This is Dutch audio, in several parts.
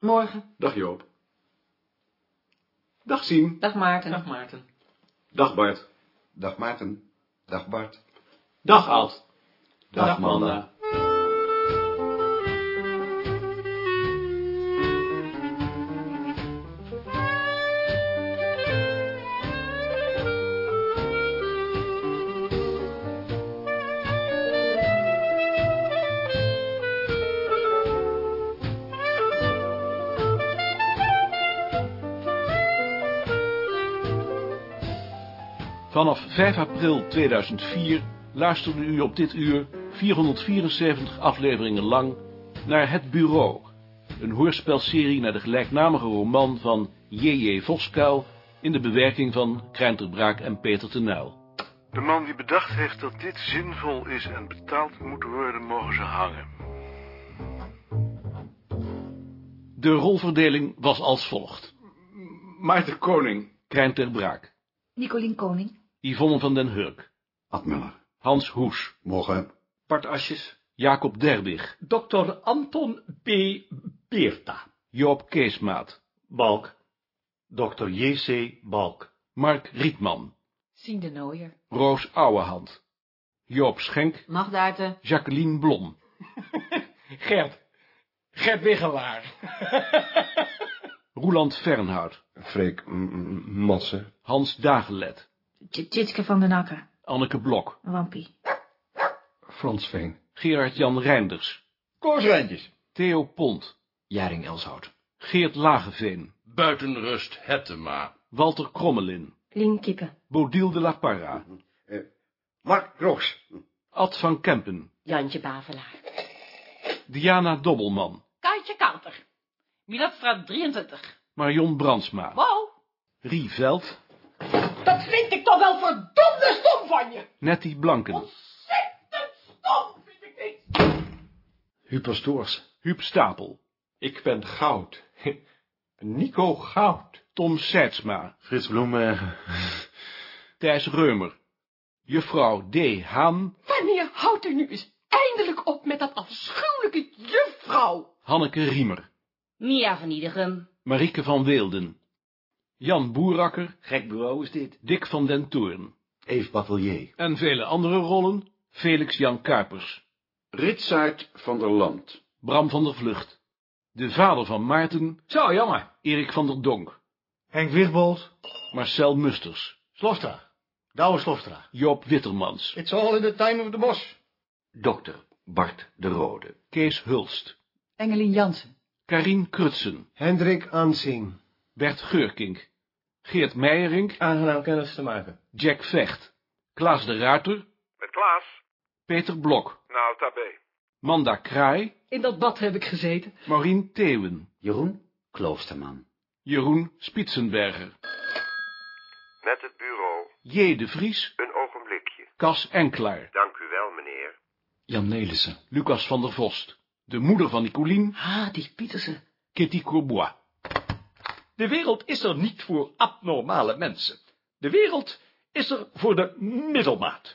Morgen. Dag Joop. Dag Sien. Dag Maarten. Dag Maarten. Dag Bart. Dag Maarten. Dag Bart. Dag Ad. Dag, Manda. Vanaf 5 april 2004 luisterde u op dit uur 474 afleveringen lang naar Het Bureau, een hoorspelserie naar de gelijknamige roman van J.J. Voskuil in de bewerking van Kreinter Braak en Peter Tenuil. De man die bedacht heeft dat dit zinvol is en betaald moet worden, mogen ze hangen. De rolverdeling was als volgt. Maarten Koning. Kreinter Braak, Nicolien Koning. Yvonne van den Hurk, Ad Muller. Hans Hoes, Morgen. Bart Asjes. Jacob Derwig, Dr. Anton P. Beerta. Joop Keesmaat, Balk. Dr. J.C. Balk. Mark Rietman, Sien de Nooier. Roos Ouwehand, Joop Schenk, Nachtduiten. Jacqueline Blom, Gert. Gert Wiggelaar. Roeland Fernhout, Freek Massen. Hans Dagelet, Tjitske van den Akker. Anneke Blok, Wampie. Frans Veen. Gerard-Jan Reinders, Kooslijntjes. Theo Pont, Jaring Elshout. Geert Lageveen, Buitenrust Hettema. Walter Krommelin, Lien Kippen. Bodil de la Parra, Mark Kroos. Ad van Kempen, Jantje Bavelaar. Diana Dobbelman, Kaatje Kanter. Milatstraat 23. Marion Brandsma, Wow. Rie Veld, vind ik toch wel verdomde stom van je. Nettie Blanken, Ontzettend stom vind ik dit. Huub Pastoors. Huub Stapel, Ik ben goud. Nico Goud. Tom Seidsma, Frits Bloembergen. Thijs Reumer, juffrouw D. Haan, Wanneer houdt u nu eens eindelijk op met dat afschuwelijke juffrouw? Hanneke Riemer, Mia van Iedegem. Marieke van Weelden, Jan Boerakker, Gek bureau is dit. Dick van den Toorn Eve Batelier. en vele andere rollen, Felix Jan Kuipers, Ritsaert van der Land. Bram van der Vlucht, de vader van Maarten, Zo, jammer. Erik van der Donk, Henk Wigbold. Marcel Musters, Slofstra. Douwe Slofstra. Joop Wittermans, It's all in the time of the boss. Dokter Bart de Rode. Kees Hulst, Engelien Jansen. Karien Krutsen, Hendrik Ansing. Bert Geurkink, Geert Meijerink, Aangenaam kennis te maken. Jack Vecht, Klaas de Ruiter, Met Klaas? Peter Blok, Nou, tabé. Manda Kraai, In dat bad heb ik gezeten. Maureen Theeuwen, Jeroen Kloosterman. Jeroen Spitsenberger, Met het bureau. J. de Vries, Een ogenblikje. Cas Enklaar, Dank u wel, meneer. Jan Nelissen. Lucas van der Vost, de moeder van Nicolien, Ah, die Pietersen. Kitty Courbois. De wereld is er niet voor abnormale mensen. De wereld is er voor de middelmaat.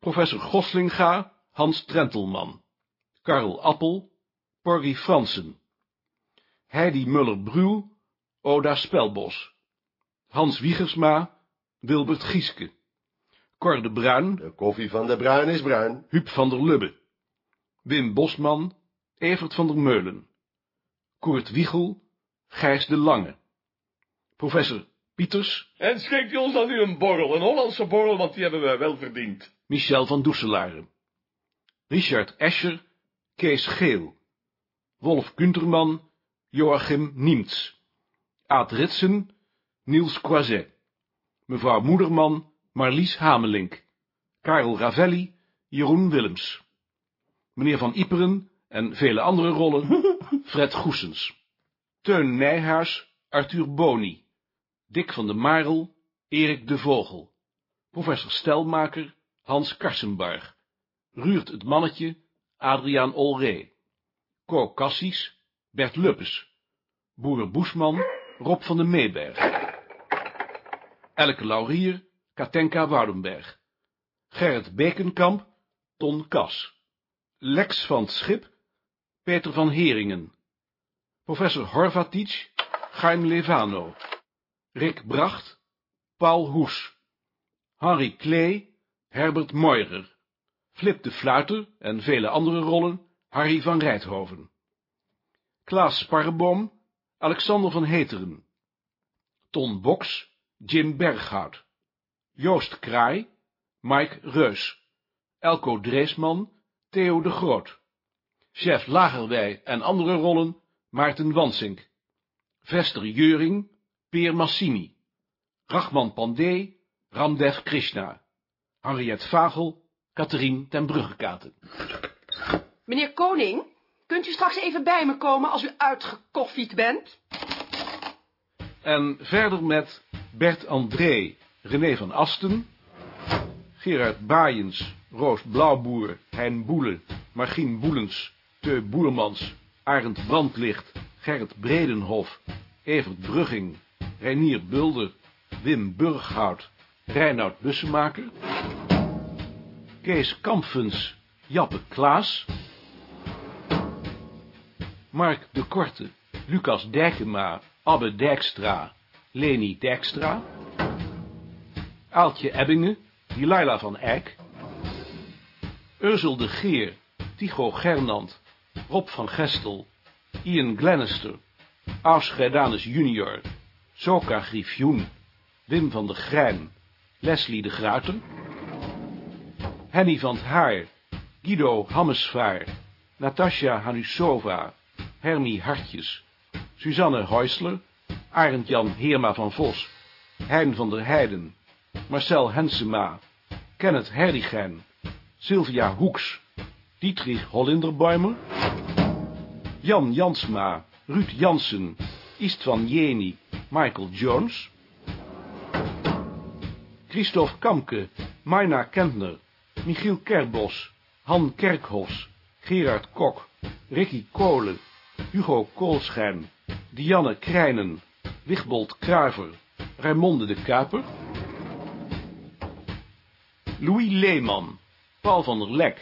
Professor Goslinga, Hans Trentelman, Karel Appel, Porgy Fransen, Heidi Muller-Bruhl, Oda Spelbos, Hans Wiegersma, Wilbert Gieske, Cor de Bruin, De koffie van de Bruin is bruin. Huub van der Lubbe, Wim Bosman, Evert van der Meulen, Koert Wiegel, Gijs de Lange, professor Pieters, En schenkt u ons dan nu een borrel, een Hollandse borrel, want die hebben we wel verdiend. Michel van Doeselare, Richard Escher, Kees Geel, Wolf Kunterman, Joachim Niemts, Aad Ritsen, Niels Croiset, mevrouw Moederman, Marlies Hamelink, Karel Ravelli, Jeroen Willems, meneer Van Iperen en vele andere rollen, Fred Goesens, Teun Nijhuis, Arthur Boni, Dick van de Marel, Erik de Vogel, professor Stelmaker, Hans Karsenbarg, Ruurt het Mannetje, Adriaan Olree, Cor Cassies, Bert Luppes, Boer Boesman, Rob van de Meeberg, Elke Laurier, Katenka Woudenberg, Gerrit Bekenkamp, Ton Kas, Lex van Schip, Peter van Heringen. Professor Horvatic, Chaim Levano. Rick Bracht, Paul Hoes. Harry Klee, Herbert Moirer. Flip de Fluiter en vele andere rollen, Harry van Rijthoven. Klaas Sparreboom, Alexander van Heteren. Ton Boks, Jim Berghout. Joost Kraai, Mike Reus. Elko Dreesman, Theo de Groot. Chef Lagerwij en andere rollen, Maarten Wansink. Vester Jeuring, Peer Massini. Rachman Pandey, Ramdev Krishna. Henriette Vagel, Catherine ten Bruggekaten. Meneer Koning, kunt u straks even bij me komen als u uitgekoffied bent? En verder met Bert André, René van Asten, Gerard Baaiens, Roos Blauwboer, Hein Boele, Margien Boelens, Teu Boermans, Arend Brandlicht, Gerrit Bredenhof, Evert Brugging, Reinier Bulder, Wim Burghout, Reinoud Bussemaker, Kees Kampfens, Jappe Klaas, Mark de Korte, Lucas Dijkema, Abbe Dijkstra, Leni Dijkstra, Aaltje Ebbingen, Delilah van Eyck, Urzel de Geer, Tycho Gernand, Rob van Gestel, Ian Glenister, Aus Grijdanus junior, Soka Griffioen, Wim van der Grijn, Leslie de Gruiten, Henny van het Haar, Guido Hammesvaar, Natasja Hanusova, Hermie Hartjes, Suzanne Heusler, Arend Jan Heerma van Vos, Hein van der Heijden, Marcel Hensema, Kenneth Herdigijn, Sylvia Hoeks, Dietrich Hollinderbäumer, Jan Jansma, Ruud Jansen, Istvan Jeni, Michael Jones, Christophe Kamke, Maina Kentner, Michiel Kerbos, Han Kerkhofs, Gerard Kok, Ricky Kolen, Hugo Koolschijn, Dianne Krijnen, Wigbold Kruiver, Raimonde de Kuiper, Louis Leeman, Paul van der Lek,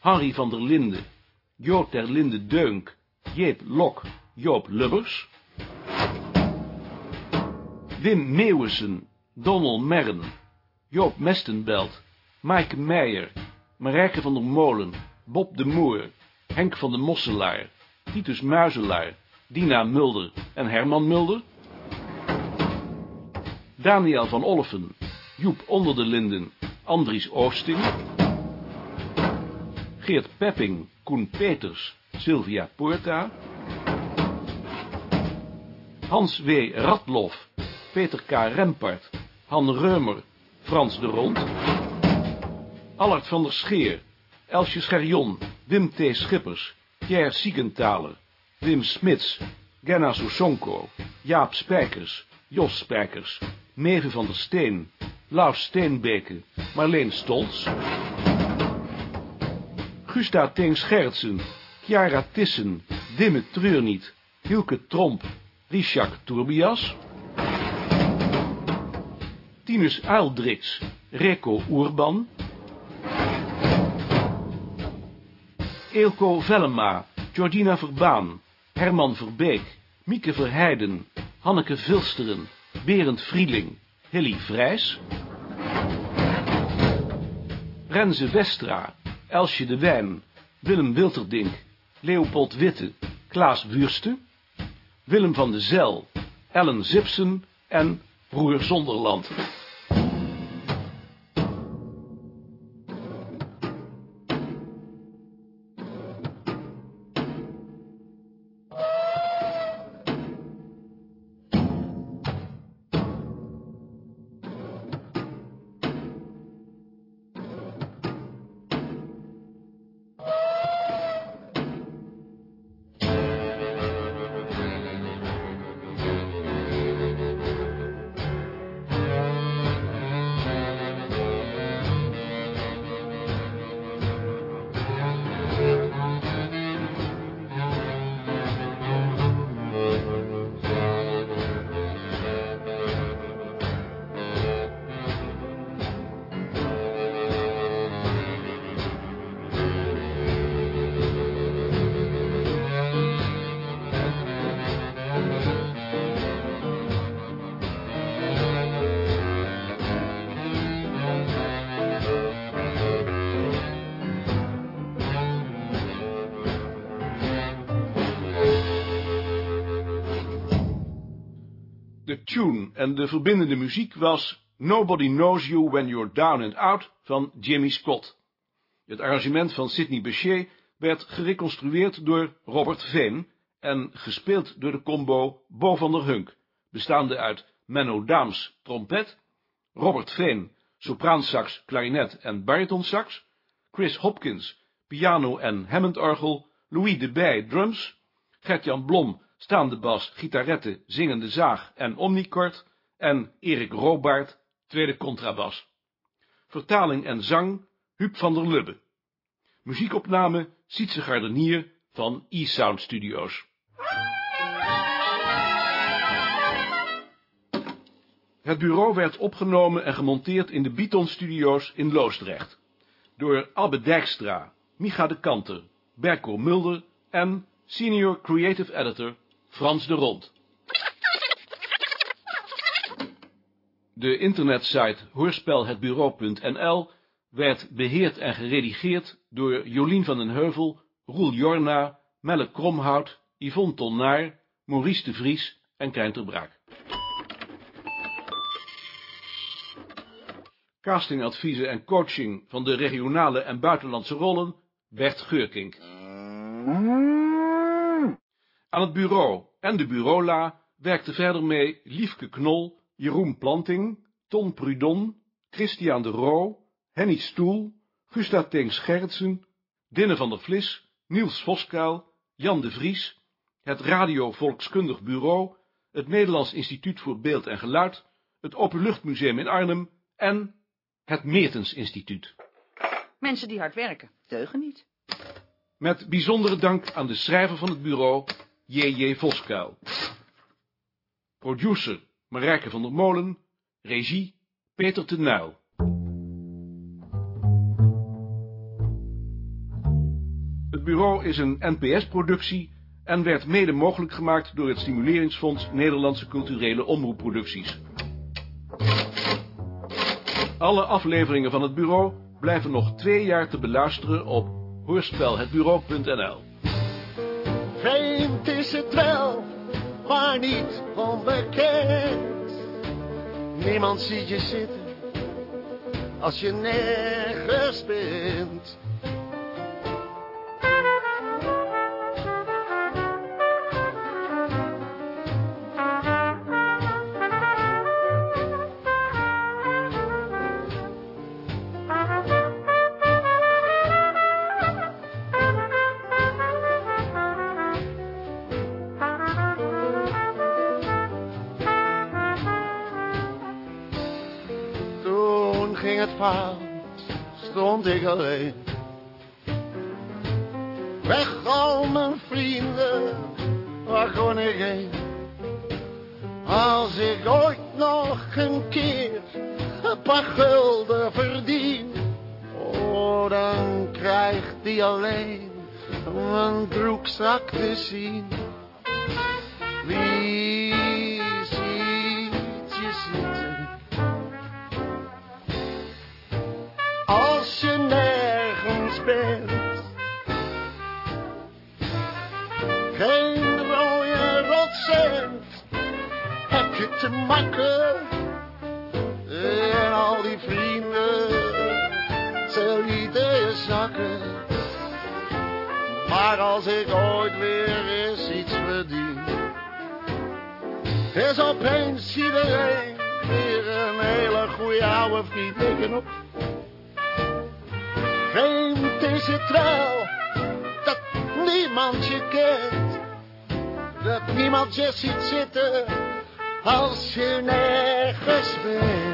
Harry van der Linde, Joop der Linde Deunk, Jeep Lok, Joop Lubbers, Wim Meeuwissen, Donald Merren, Joop Mestenbelt, Maaike Meijer, Marijke van der Molen, Bob de Moer, Henk van de Mosselaar, Titus Muizelaar, Dina Mulder en Herman Mulder, Daniel van Olffen, Joep Onder de Linden, Andries Oosting, Geert Pepping, Koen Peters, Sylvia Porta, Hans W. Ratloff, Peter K. Rempart, Han Reumer, Frans de Rond, Allard van der Scheer, Elsje Scherjon, Wim T. Schippers, Pierre Siegenthaler, Wim Smits, Genna Sousonko, Jaap Spijkers, Jos Spijkers, Meve van der Steen, Lau Steenbeke, Marleen Stolz, Gusta Teen Schertsen, Chiara Tissen, Dimme Treurniet, Hielke Tromp, Richak Tourbias, Tinus Aaldrix, Reko Oerban, Eelco Vellema, Georgina Verbaan, Herman Verbeek, Mieke Verheiden, Hanneke Vilsteren, Berend Vrieling, Hilly Vrijs, Renze Westra, Elsje de Wijn, Willem Wilterdink, Leopold Witte, Klaas Wurste, Willem van de Zel, Ellen Zipsen en Broer Zonderland. De tune en de verbindende muziek was Nobody Knows You When You're Down and Out van Jimmy Scott. Het arrangement van Sidney Bechet werd gereconstrueerd door Robert Veen en gespeeld door de combo Bo van der Hunk, bestaande uit Menno Daams, trompet, Robert Veen, sopraansax, klarinet en baritonsax, Chris Hopkins, piano en Hammondorgel, Louis de Bij, drums, Gert-Jan Blom, staande bas, gitarette, zingende zaag en omnikort, en Erik Robaert, tweede contrabas. Vertaling en zang, Huub van der Lubbe. Muziekopname, Sietse Gardenier van E-Sound Studios. Het bureau werd opgenomen en gemonteerd in de Beaton Studios in Loosdrecht. Door Abbe Dijkstra, Micha de Kanter, Berko Mulder en Senior Creative Editor Frans de Rond. De internetsite hoorspelhetbureau.nl werd beheerd en geredigeerd door Jolien van den Heuvel, Roel Jorna, Melle Kromhout, Yvonne Tonnaar, Maurice de Vries en Krijn ter Braak. Castingadviezen en coaching van de regionale en buitenlandse rollen, Bert Geurkink. Aan het bureau en de bureaula werkte verder mee Liefke Knol, Jeroen Planting, Ton Prudon, Christian de Roo, Henny Stoel, Gustav Teens Gerritsen, Dinne van der Vlis, Niels Voskuil, Jan de Vries, het Radio Volkskundig Bureau, het Nederlands Instituut voor Beeld en Geluid, het Openluchtmuseum in Arnhem en het Meertens Instituut. Mensen die hard werken, deugen niet. Met bijzondere dank aan de schrijver van het bureau, J.J. Voskuil. Producer Marijke van der Molen, regie Peter de Nuil. Het bureau is een NPS-productie en werd mede mogelijk gemaakt door het Stimuleringsfonds Nederlandse Culturele Omroepproducties. Alle afleveringen van het bureau blijven nog twee jaar te beluisteren op hoorspelhetbureau.nl. Vreemd is het wel, maar niet onbekend. Niemand ziet je zitten als je nergens bent. Ging het fout, stond ik alleen. Weg al mijn vrienden, waar kon ik heen? Als ik ooit nog een keer een paar gulden verdien, oh, dan krijgt die alleen mijn broekzak te zien. Wie is opeens iedereen weer een hele goede oude vriend. Reken op. Vreemd is wel dat niemand je kent. Dat niemand je ziet zitten als je nergens bent.